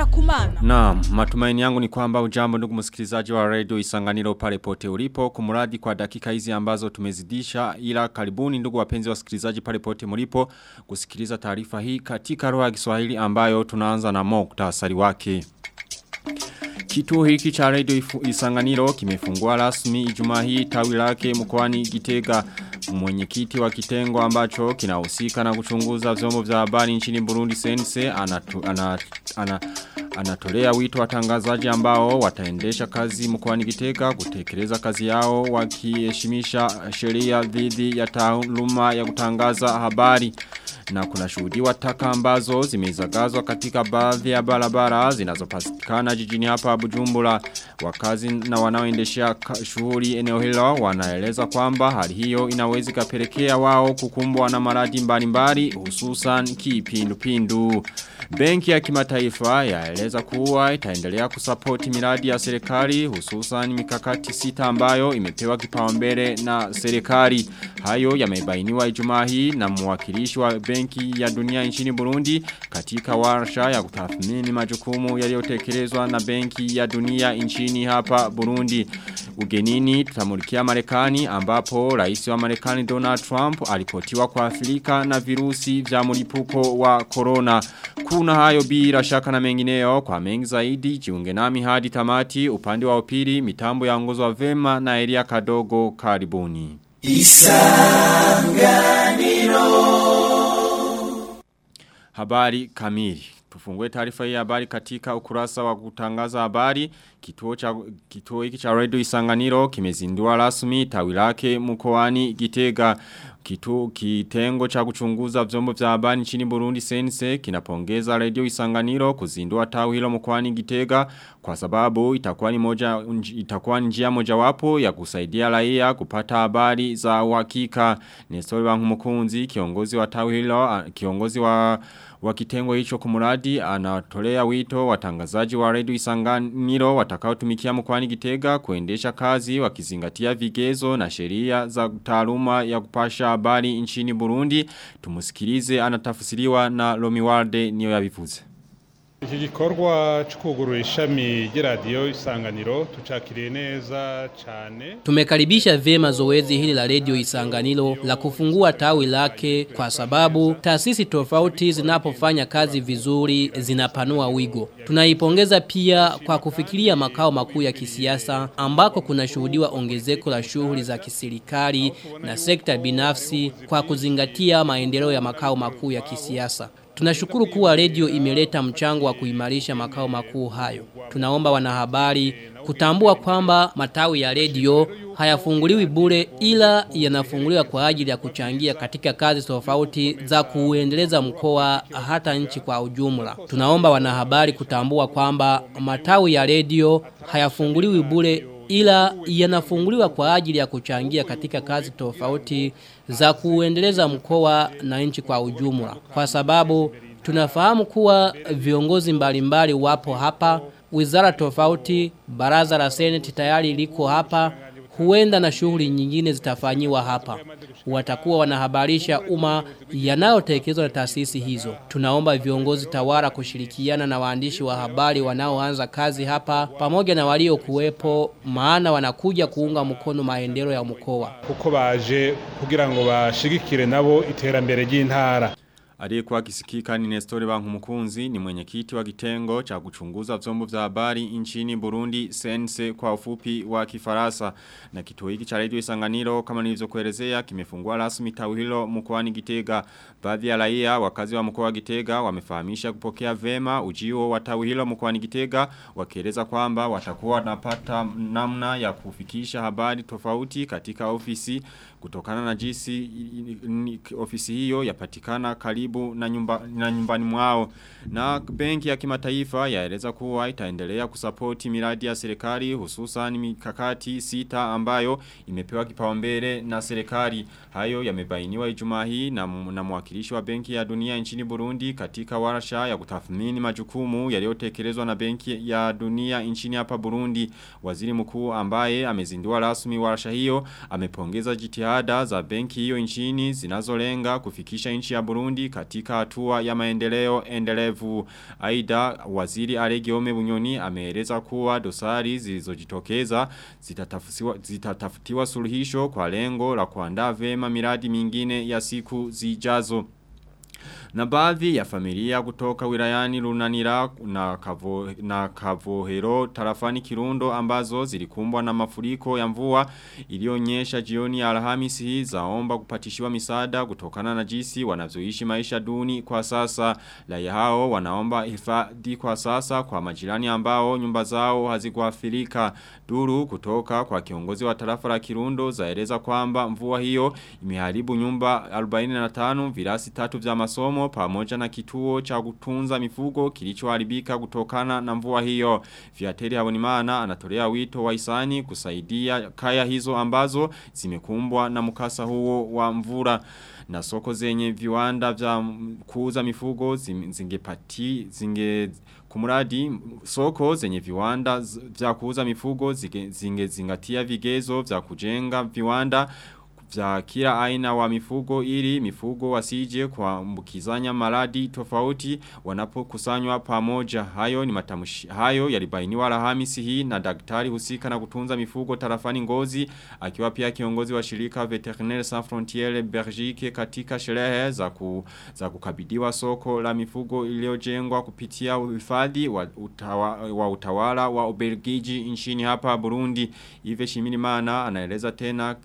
ngenda kumana. Naam, matumaini yangu ni kwamba ujambo ndugu msikilizaji wa radio Isanganiro pale pote ulipo kumuradi kwa dakika hizi ambazo tumezidisha ila karibuni ndugu wapenzi wasikilizaji pale pote mlipo kusikiliza taarifa hii katika roho ya Kiswahili ambayo tunaanza na muktasari wake. Kituo hiki cha radio Isanganiro kimefungua rasmi Ijumaa hii tawi lake mkoani Gitega mwenyekiti wa kitengo ambacho kinahusika na kuchunguza vyombo vya habari nchini Burundi Sense anatu, anatu, anatu, ana, anatolea wito watangazaji ambao wataendesha kazi mkoani Gitega kutekeleza kazi yao wakiheshimisha sheria dhidi ya taaluma ya kutangaza habari na shuhudiwa taka ambazo zimezagazwa katika baadhi ya barabara zinazopatikana jijini hapa Bujumbura wakazi na wanaoendeshea shughuli eneo hilo wanaeleza kwamba hali hiyo inaweza kapelekea wao kukumbwa na maradhi mbalimbali hususan kipindupindu Benki ya kimataifa yaeleza kuwa itaendelea kusapoti miradi ya serikali hususan mikakati sita ambayo imepewa kipaumbele na serikali. Hayo yamebainiwa Ijumaa hii na mwakilishi wa Benki ya Dunia nchini Burundi katika warsha ya kutathmini majukumu yaliyotekelezwa na Benki ya Dunia nchini hapa Burundi. Ugenini tutamulikia Marekani ambapo rais wa Marekani Donald Trump alipotiwa kwa Afrika na virusi vya mlipuko wa corona. Kuna hayo bila shaka na mengineyo kwa mengi zaidi jiunge nami hadi tamati upande wa upili mitambo ya wa vema na Elia Kadogo karibuni. Isanganiro Habari kamili Tufungue taarifa hii habari katika ukurasa wa kutangaza habari. Kituo cha kituo hiki cha Radio Isanganiro kimezindua rasmi tawi lake Gitega. Kitu kitengo cha kuchunguza vyombo vya habari nchini Burundi Sense kinapongeza Radio Isanganiro kuzindua tawi hilo mkoani Gitega kwa sababu itakuwa ni moja itakuwa njia mojawapo ya kusaidia raia kupata habari za uhakika. Nestor Bankumukunzi kiongozi wa tawi hilo kiongozi wa wa kitengo hicho kumuradi anatolea wito watangazaji wa Radio Isanganiro watakaotumikia mkoani Gitega kuendesha kazi wakizingatia vigezo na sheria za taaluma ya kupasha habari nchini Burundi. Tumusikilize anatafsiriwa na Lomiwalde niyo yabivuze iki gikorwa cy'ukuguru ishami ry'iradiyo isanganiro tucakiriye neza cyane tumekaribisha vyema zoezi hili la redio isanganiro la kufungua tawi lake kwa sababu taasisi tofauti zinapofanya kazi vizuri zinapanua wigo. Tunaipongeza pia kwa kufikiria makao makuu ya kisiasa ambako kunashuhudiwa ongezeko la shughuli za kiserikali na sekta binafsi kwa kuzingatia maendeleo ya makao makuu ya kisiasa Tunashukuru kuwa redio imeleta mchango wa kuimarisha makao makuu hayo. Tunaomba wanahabari kutambua kwamba matawi ya redio hayafunguliwi bure ila yanafunguliwa kwa ajili ya kuchangia katika kazi tofauti za kuendeleza mkoa hata nchi kwa ujumla. Tunaomba wanahabari kutambua kwamba matawi ya redio hayafunguliwi bure ila yanafunguliwa kwa ajili ya kuchangia katika kazi tofauti za kuendeleza mkoa na nchi kwa ujumla. Kwa sababu tunafahamu kuwa viongozi mbalimbali wapo hapa, wizara tofauti, baraza la seneti tayari liko hapa, huenda na shughuli nyingine zitafanyiwa hapa. Watakuwa wanahabarisha umma yanayotekelezwa na taasisi hizo. Tunaomba viongozi tawara kushirikiana na waandishi wa habari wanaoanza kazi hapa pamoja na walio kuwepo maana wanakuja kuunga mkono maendeleo ya mkoa. kuko baje kugira ngo bashigikire nabo iterambere ry'intara Aliyekuwa kisikika ni Nestori Bankumukunzi ni mwenyekiti wa kitengo cha kuchunguza vyombo vya habari nchini Burundi Sense kwa ufupi wa kifarasa na kituo hiki cha Radio Isanganiro kama nilivyokuelezea kimefungua rasmi tawi hilo mkoani Gitega. Baadhi ya raia wakazi wa mkoa wa Gitega wamefahamisha kupokea vema ujio wa tawi hilo mkoani Gitega wakieleza kwamba watakuwa napata namna ya kufikisha habari tofauti katika ofisi kutokana na jinsi ofisi hiyo yapatikana karibu na, nyumba, na nyumbani mwao. Na benki ya kimataifa yaeleza kuwa itaendelea kusapoti miradi ya serikali hususan mikakati sita ambayo imepewa kipaumbele na serikali. Hayo yamebainiwa Ijumaa hii na, na mwakilishi wa benki ya dunia nchini Burundi katika warsha ya kutathmini majukumu yaliyotekelezwa na benki ya dunia nchini hapa Burundi. Waziri mkuu ambaye amezindua rasmi warsha hiyo amepongeza jitihada za benki hiyo nchini zinazolenga kufikisha nchi ya Burundi katika hatua ya maendeleo endelevu. Aida waziri Aregiome Bunyoni ameeleza kuwa dosari zilizojitokeza zitatafutiwa suluhisho kwa lengo la kuandaa vema miradi mingine ya siku zijazo. Na baadhi ya familia kutoka wilayani Lunanira na, kavo, na Kavohero tarafani Kirundo ambazo zilikumbwa na mafuriko ya mvua iliyonyesha jioni ya Alhamisi zaomba kupatishiwa misaada kutokana na jisi wanazoishi maisha duni kwa sasa. Raia hao wanaomba hifadhi kwa sasa kwa majirani ambao nyumba zao hazikuathirika. Duru kutoka kwa kiongozi wa tarafa la Kirundo zaeleza kwamba mvua hiyo imeharibu nyumba 45 virasi tatu vya masomo pamoja na kituo cha kutunza mifugo kilichoharibika kutokana na mvua hiyo. Viateri Habonimana anatolea wito wa isani kusaidia kaya hizo ambazo zimekumbwa na mkasa huo wa mvura na soko zenye viwanda vya kuuza mifugo zingepati zinge kumuradi soko zenye viwanda vya kuuza mifugo zinge zingatia vigezo vya kujenga viwanda vya kila aina wa mifugo ili mifugo wasije kwa mbukizanya maradi tofauti wanapokusanywa pamoja. Hayo ni matamushi hayo yalibainiwa Alhamisi hii na daktari husika na kutunza mifugo tarafani Ngozi akiwa pia kiongozi wa shirika Veterinaire Sans Frontières Belgique katika sherehe za ku, za kukabidhiwa soko la mifugo iliyojengwa kupitia uhifadhi wa, utawa, wa utawala wa Ubelgiji nchini hapa Burundi. Ive Shimini Mana anaeleza tena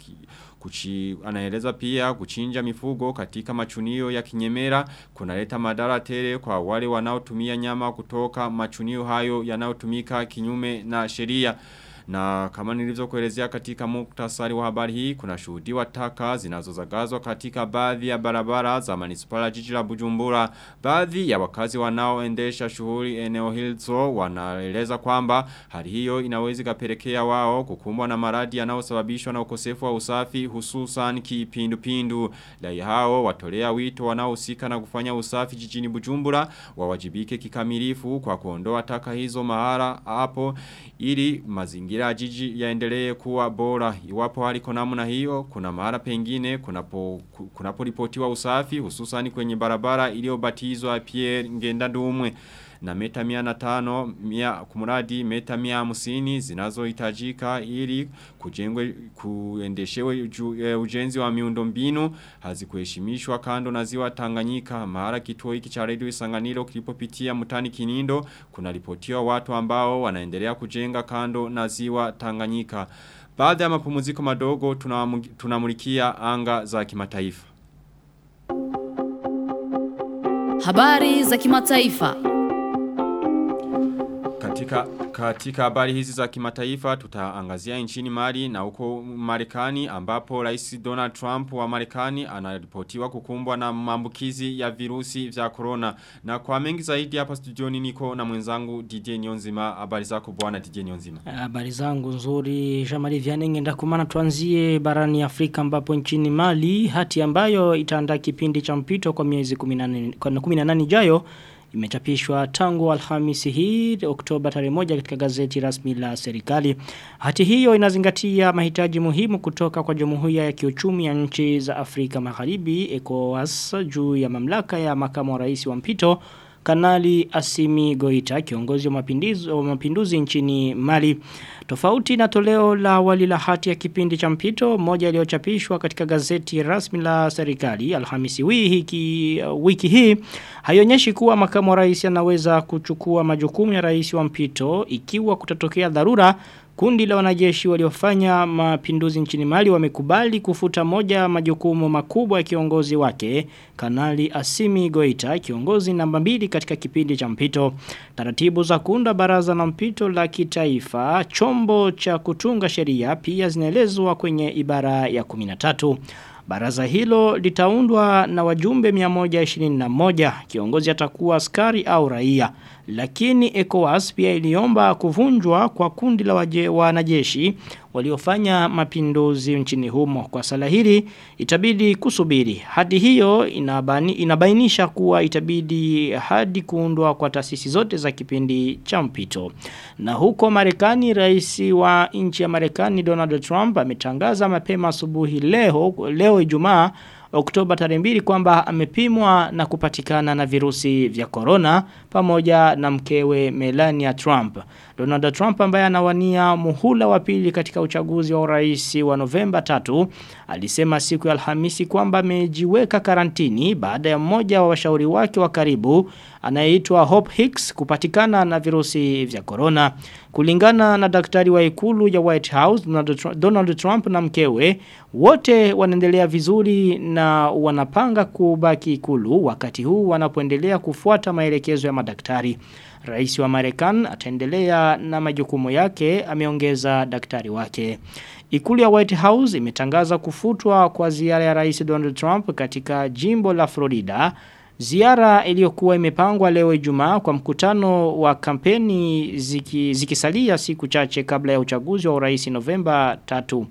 Kuchi, anaeleza pia kuchinja mifugo katika machunio ya kinyemera kunaleta madara tele kwa wale wanaotumia nyama kutoka machunio hayo yanayotumika kinyume na sheria. Na kama nilivyokuelezea katika muktasari wa habari hii kuna shuhudiwa taka zinazozagazwa katika baadhi ya barabara za manispala jiji la Bujumbura. Baadhi ya wakazi wanaoendesha shughuli eneo hizo wanaeleza kwamba hali hiyo inaweza kapelekea wao kukumbwa na maradi yanayosababishwa na ukosefu wa usafi hususan kipindupindu. Lai hao watolea wito wanaohusika na kufanya usafi jijini Bujumbura wawajibike kikamilifu kwa kuondoa taka hizo mahara hapo ili mazingira mazingira jiji yaendelee kuwa bora. Iwapo haliko namna hiyo, kuna mahara pengine, kunapo, kunapo ripotiwa usafi, hususani kwenye barabara iliyobatizwa Pierre Ngenda Dumwe na meta mia na tano mia kumuradi meta mia musini zinazo itajika ili kujengwe kuendeshewe uju, ujenzi wa miundo mbinu hazikuheshimishwa kando na ziwa Tanganyika. Mara kituo hiki cha redio Isanganiro kilipopitia mutani Kinindo kuna ripotiwa watu ambao wanaendelea kujenga kando na ziwa Tanganyika. Baada ya mapumziko madogo tunamulikia anga za kimataifa. Habari za kimataifa katika katika habari hizi za kimataifa tutaangazia nchini Mali na huko Marekani ambapo Rais Donald Trump wa Marekani anaripotiwa kukumbwa na maambukizi ya virusi vya corona. Na kwa mengi zaidi hapa studioni niko na mwenzangu DJ Nyonzima habari zako bwana DJ Nyonzima habari zangu nzuri. Jamali Vianenge ndakumana tuanzie barani Afrika ambapo nchini Mali hati ambayo itaandaa kipindi cha mpito kwa miezi 18 18 ijayo imechapishwa tangu alhamisi hii Oktoba tarehe moja katika gazeti rasmi la serikali. Hati hiyo inazingatia mahitaji muhimu kutoka kwa Jumuiya ya Kiuchumi ya Nchi za Afrika Magharibi ECOWAS juu ya mamlaka ya makamu wa rais wa mpito Kanali Asimi Goita kiongozi wa mapinduzi, wa mapinduzi nchini Mali. Tofauti na toleo la awali la hati ya kipindi cha mpito moja iliyochapishwa katika gazeti rasmi la serikali Alhamisi wiki, wiki hii haionyeshi kuwa makamu wa rais anaweza kuchukua majukumu ya rais wa mpito ikiwa kutatokea dharura Kundi la wanajeshi waliofanya mapinduzi nchini Mali wamekubali kufuta moja majukumu makubwa ya kiongozi wake, Kanali Asimi Goita, kiongozi namba mbili katika kipindi cha mpito. Taratibu za kuunda baraza la mpito la kitaifa, chombo cha kutunga sheria pia zinaelezwa kwenye ibara ya 13. Baraza hilo litaundwa na wajumbe 121. Kiongozi atakuwa askari au raia. Lakini ECOWAS pia iliomba kuvunjwa kwa kundi la wanajeshi waliofanya mapinduzi nchini humo. Kwa sala hili itabidi kusubiri. Hadi hiyo inabani, inabainisha kuwa itabidi hadi kuundwa kwa taasisi zote za kipindi cha mpito. Na huko Marekani rais wa nchi ya Marekani Donald Trump ametangaza mapema asubuhi leo leo Ijumaa Oktoba tarehe 2 kwamba amepimwa na kupatikana na virusi vya corona pamoja na mkewe Melania Trump. Donald Trump ambaye anawania muhula wa pili katika uchaguzi wa urais wa Novemba 3 alisema siku ya Alhamisi kwamba amejiweka karantini baada ya mmoja wa washauri wake wa karibu anayeitwa Hope Hicks kupatikana na virusi vya corona. Kulingana na daktari wa ikulu ya White House Donald Trump na mkewe wote wanaendelea vizuri na wanapanga kubaki ikulu wakati huu wanapoendelea kufuata maelekezo ya madaktari. Rais wa Marekani ataendelea na majukumu yake ameongeza daktari wake. Ikulu ya White House imetangaza kufutwa kwa ziara ya Rais Donald Trump katika jimbo la Florida. Ziara iliyokuwa imepangwa leo Ijumaa kwa mkutano wa kampeni ziki, zikisalia siku chache kabla ya uchaguzi wa urais Novemba 3.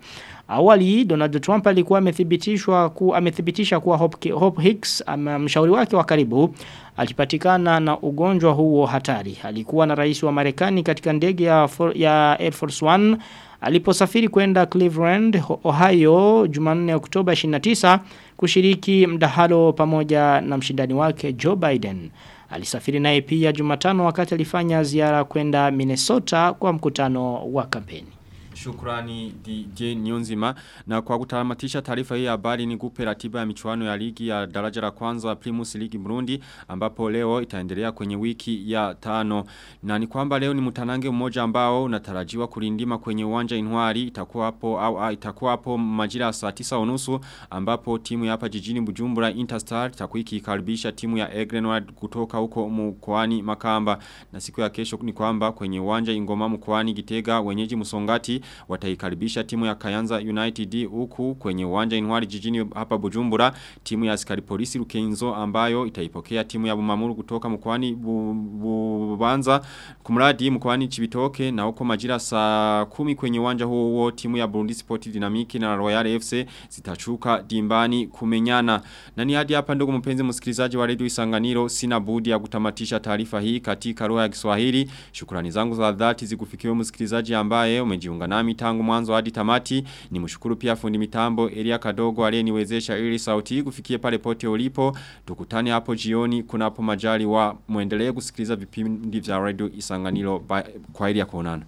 Awali Donald Trump alikuwa amethibitishwa ku amethibitisha kuwa Hope, Hope Hicks mshauri wake wa karibu alipatikana na ugonjwa huo hatari. Alikuwa na rais wa Marekani katika ndege ya, ya Air Force One aliposafiri kwenda Cleveland, Ohio, Jumanne Oktoba 29 kushiriki mdahalo pamoja na mshindani wake Joe Biden. Alisafiri naye pia Jumatano wakati alifanya ziara kwenda Minnesota kwa mkutano wa kampeni. Shukrani DJ Nyonzima na kwa kutamatisha taarifa hii habari ni kupe ratiba ya michuano ya ligi ya daraja la kwanza Primus Ligi Burundi ambapo leo itaendelea kwenye wiki ya tano. Na ni kwamba leo ni mtanange mmoja ambao unatarajiwa kulindima kwenye uwanja Inwari. Itakuwa hapo au itakuwa hapo majira saa 9:30 ambapo timu ya hapa jijini Bujumbura Interstar itakuwa ikikaribisha timu ya Egrenward kutoka huko mkoani Makamba. Na siku ya kesho ni kwamba kwenye uwanja Ingoma mkoani Gitega wenyeji Musongati wataikaribisha timu ya Kayanza United huku kwenye uwanja Inwari jijini hapa Bujumbura. Timu ya askari polisi Rukenzo ambayo itaipokea timu ya Bumamuru kutoka mkoani Bubanza. Bu, kumradi mkoani Chibitoke na huko majira saa kumi kwenye uwanja huo huo timu ya Burundi Sport Dynamic na Royal FC zitachuka dimbani kumenyana. Na ni hadi hapa ndugu mpenzi msikilizaji wa Radio Isanganiro sina budi ya kutamatisha taarifa hii katika lugha ya Kiswahili. Shukrani zangu za dhati zikufikiwe msikilizaji ambaye umejiunga nami tangu mwanzo hadi tamati. Ni mshukuru pia fundi mitambo Elia Kadogo aliyeniwezesha ili sauti kufikie pale pote ulipo. Tukutane hapo jioni kunapo majali wa. Muendelee kusikiliza vipindi vya radio Isanganiro kwa ili ya kuonana